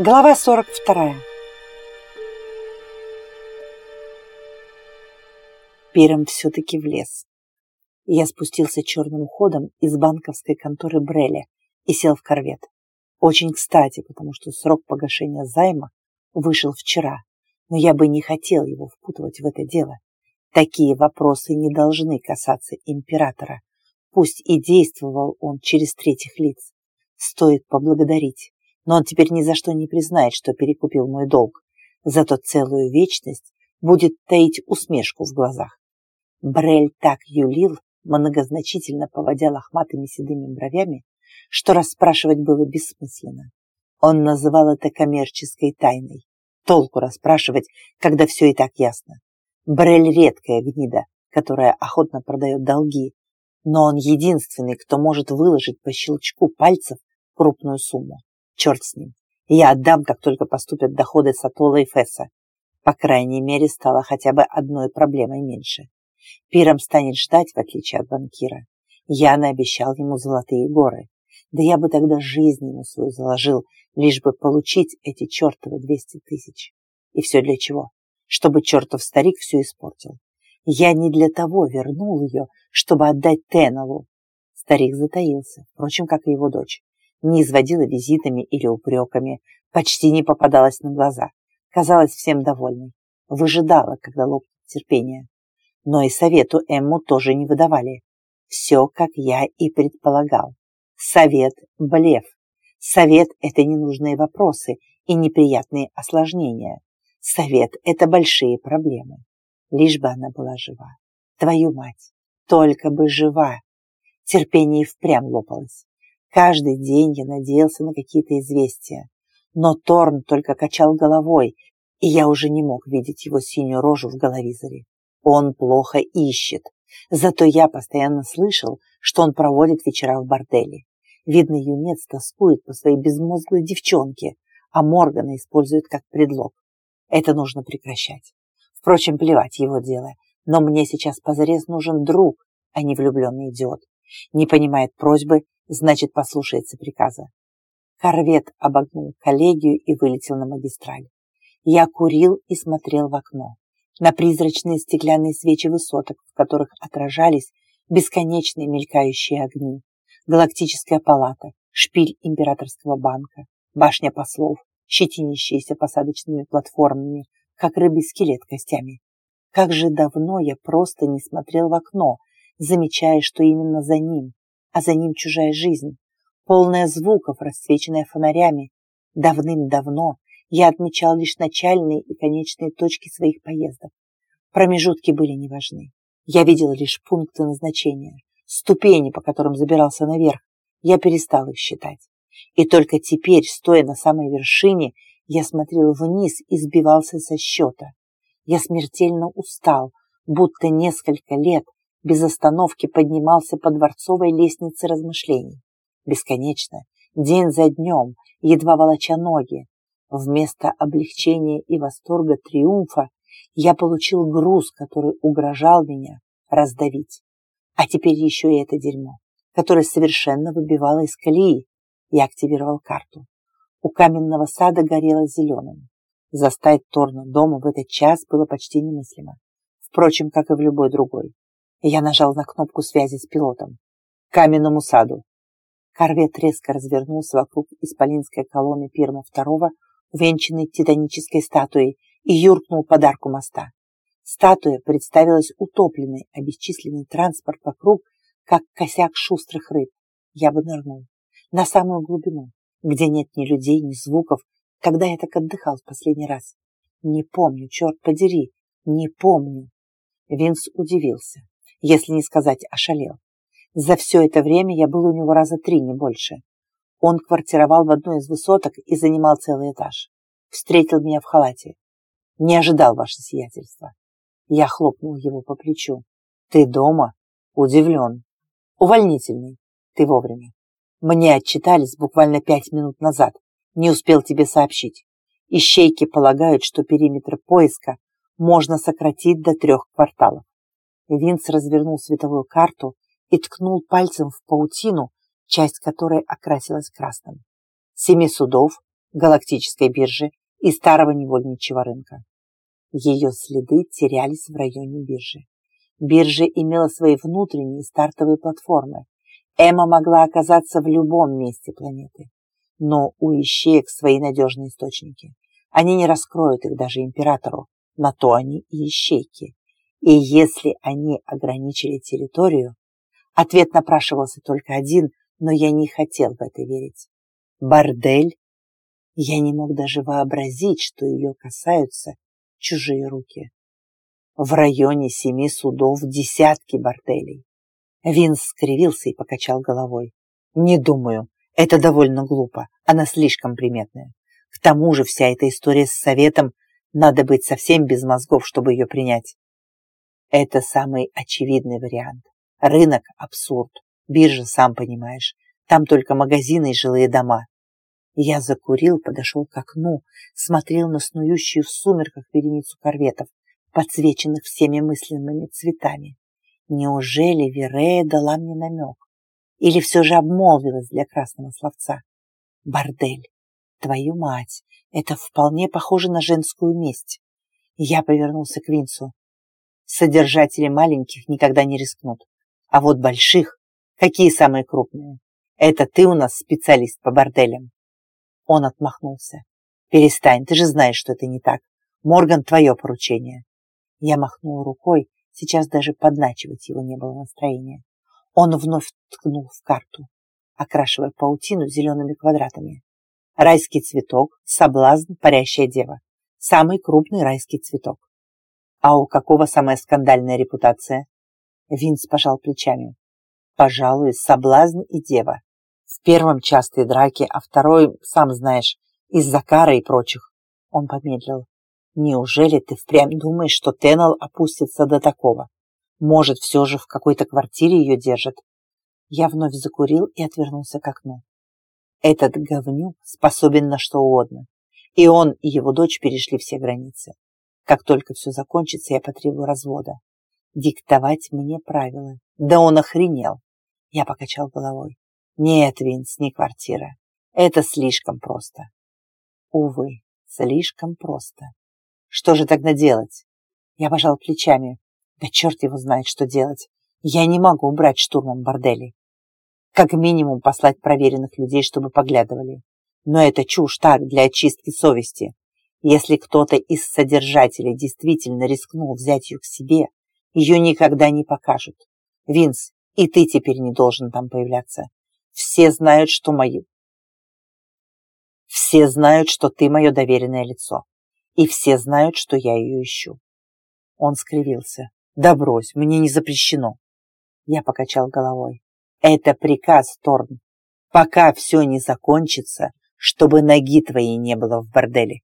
Глава 42. Пиром все-таки влез. Я спустился черным ходом из банковской конторы Бреля и сел в корвет. Очень кстати, потому что срок погашения займа вышел вчера, но я бы не хотел его впутывать в это дело. Такие вопросы не должны касаться императора, пусть и действовал он через третьих лиц. Стоит поблагодарить но он теперь ни за что не признает, что перекупил мой долг. Зато целую вечность будет таить усмешку в глазах. Брель так юлил, многозначительно поводя лохматыми седыми бровями, что расспрашивать было бессмысленно. Он называл это коммерческой тайной. Толку расспрашивать, когда все и так ясно. Брель редкая гнида, которая охотно продает долги, но он единственный, кто может выложить по щелчку пальцев крупную сумму. Черт с ним. Я отдам, как только поступят доходы с Атолла и Фесса. По крайней мере, стало хотя бы одной проблемой меньше. Пиром станет ждать, в отличие от банкира. Я наобещал ему золотые горы. Да я бы тогда жизнь ему свою заложил, лишь бы получить эти чертовы двести тысяч. И все для чего? Чтобы чертов старик все испортил. Я не для того вернул ее, чтобы отдать Теннеллу. Старик затаился, впрочем, как и его дочь не изводила визитами или упреками, почти не попадалась на глаза, казалась всем довольной, выжидала, когда лопнет терпение. Но и совету Эмму тоже не выдавали. Все, как я и предполагал. Совет – блеф. Совет – это ненужные вопросы и неприятные осложнения. Совет – это большие проблемы. Лишь бы она была жива. Твою мать, только бы жива. Терпение впрямь лопалось. Каждый день я надеялся на какие-то известия. Но Торн только качал головой, и я уже не мог видеть его синюю рожу в головизоре. Он плохо ищет. Зато я постоянно слышал, что он проводит вечера в борделе. Видно, юнец тоскует по своей безмозглой девчонке, а Моргана использует как предлог. Это нужно прекращать. Впрочем, плевать его дело. Но мне сейчас позарез нужен друг, а не влюбленный идиот. Не понимает просьбы значит, послушается приказа. Корвет обогнул коллегию и вылетел на магистраль. Я курил и смотрел в окно, на призрачные стеклянные свечи высоток, в которых отражались бесконечные мелькающие огни, галактическая палата, шпиль императорского банка, башня послов, щетинящиеся посадочными платформами, как рыбий скелет костями. Как же давно я просто не смотрел в окно, замечая, что именно за ним, а за ним чужая жизнь, полная звуков, расцвеченная фонарями. Давным-давно я отмечал лишь начальные и конечные точки своих поездок. Промежутки были не важны. Я видел лишь пункты назначения, ступени, по которым забирался наверх. Я перестал их считать. И только теперь, стоя на самой вершине, я смотрел вниз и сбивался со счета. Я смертельно устал, будто несколько лет без остановки поднимался по дворцовой лестнице размышлений. Бесконечно, день за днем, едва волоча ноги. Вместо облегчения и восторга триумфа я получил груз, который угрожал меня раздавить. А теперь еще и это дерьмо, которое совершенно выбивало из колеи. Я активировал карту. У каменного сада горело зеленым. Застать Торна дома в этот час было почти немыслимо. Впрочем, как и в любой другой. Я нажал на кнопку связи с пилотом. К каменному саду. Корвет резко развернулся вокруг исполинской колонны Пирма II, увенчанной титанической статуей, и юркнул под арку моста. Статуя представилась утопленной, а бесчисленный транспорт вокруг, как косяк шустрых рыб. Я бы нырнул. На самую глубину, где нет ни людей, ни звуков, когда я так отдыхал в последний раз. Не помню, черт подери, не помню. Винс удивился если не сказать ошалел. За все это время я был у него раза три, не больше. Он квартировал в одной из высоток и занимал целый этаж. Встретил меня в халате. Не ожидал ваше сиятельство. Я хлопнул его по плечу. Ты дома? Удивлен. Увольнительный. Ты вовремя. Мне отчитались буквально пять минут назад. Не успел тебе сообщить. Ищейки полагают, что периметр поиска можно сократить до трех кварталов. Винс развернул световую карту и ткнул пальцем в паутину, часть которой окрасилась красным. Семи судов, галактической биржи и старого невольничьего рынка. Ее следы терялись в районе биржи. Биржа имела свои внутренние стартовые платформы. Эмма могла оказаться в любом месте планеты. Но у ищеек свои надежные источники. Они не раскроют их даже императору. На то они и ищейки. И если они ограничили территорию, ответ напрашивался только один, но я не хотел в это верить. Бордель? Я не мог даже вообразить, что ее касаются чужие руки. В районе семи судов десятки борделей. Винс скривился и покачал головой. Не думаю, это довольно глупо, она слишком приметная. К тому же вся эта история с советом, надо быть совсем без мозгов, чтобы ее принять. Это самый очевидный вариант. Рынок – абсурд. Биржа, сам понимаешь. Там только магазины и жилые дома. Я закурил, подошел к окну, смотрел на снующую в сумерках вереницу корветов, подсвеченных всеми мысленными цветами. Неужели Верея дала мне намек? Или все же обмолвилась для красного словца? Бордель. Твою мать, это вполне похоже на женскую месть. Я повернулся к Винсу. Содержатели маленьких никогда не рискнут. А вот больших, какие самые крупные? Это ты у нас специалист по борделям. Он отмахнулся. Перестань, ты же знаешь, что это не так. Морган, твое поручение. Я махнул рукой, сейчас даже подначивать его не было настроения. Он вновь ткнул в карту, окрашивая паутину зелеными квадратами. Райский цветок, соблазн, парящая дева. Самый крупный райский цветок. А у какого самая скандальная репутация? Винс пожал плечами. Пожалуй, соблазн и дева. В первом частые драки, а второй, сам знаешь, из-за кары и прочих. Он помедлил. Неужели ты впрямь думаешь, что Теннел опустится до такого? Может, все же в какой-то квартире ее держат? Я вновь закурил и отвернулся к окну. Этот говнюк способен на что угодно. И он, и его дочь перешли все границы. Как только все закончится, я потребую развода. Диктовать мне правила. Да он охренел. Я покачал головой. Нет, Винс, не квартира. Это слишком просто. Увы, слишком просто. Что же тогда делать? Я пожал плечами. Да черт его знает, что делать. Я не могу убрать штурмом бордели. Как минимум послать проверенных людей, чтобы поглядывали. Но это чушь так, для очистки совести. Если кто-то из содержателей действительно рискнул взять ее к себе, ее никогда не покажут. Винс, и ты теперь не должен там появляться. Все знают, что мои... Все знают, что ты мое доверенное лицо. И все знают, что я ее ищу. Он скривился. Да брось, мне не запрещено. Я покачал головой. Это приказ, Торн. Пока все не закончится, чтобы ноги твоей не было в борделе.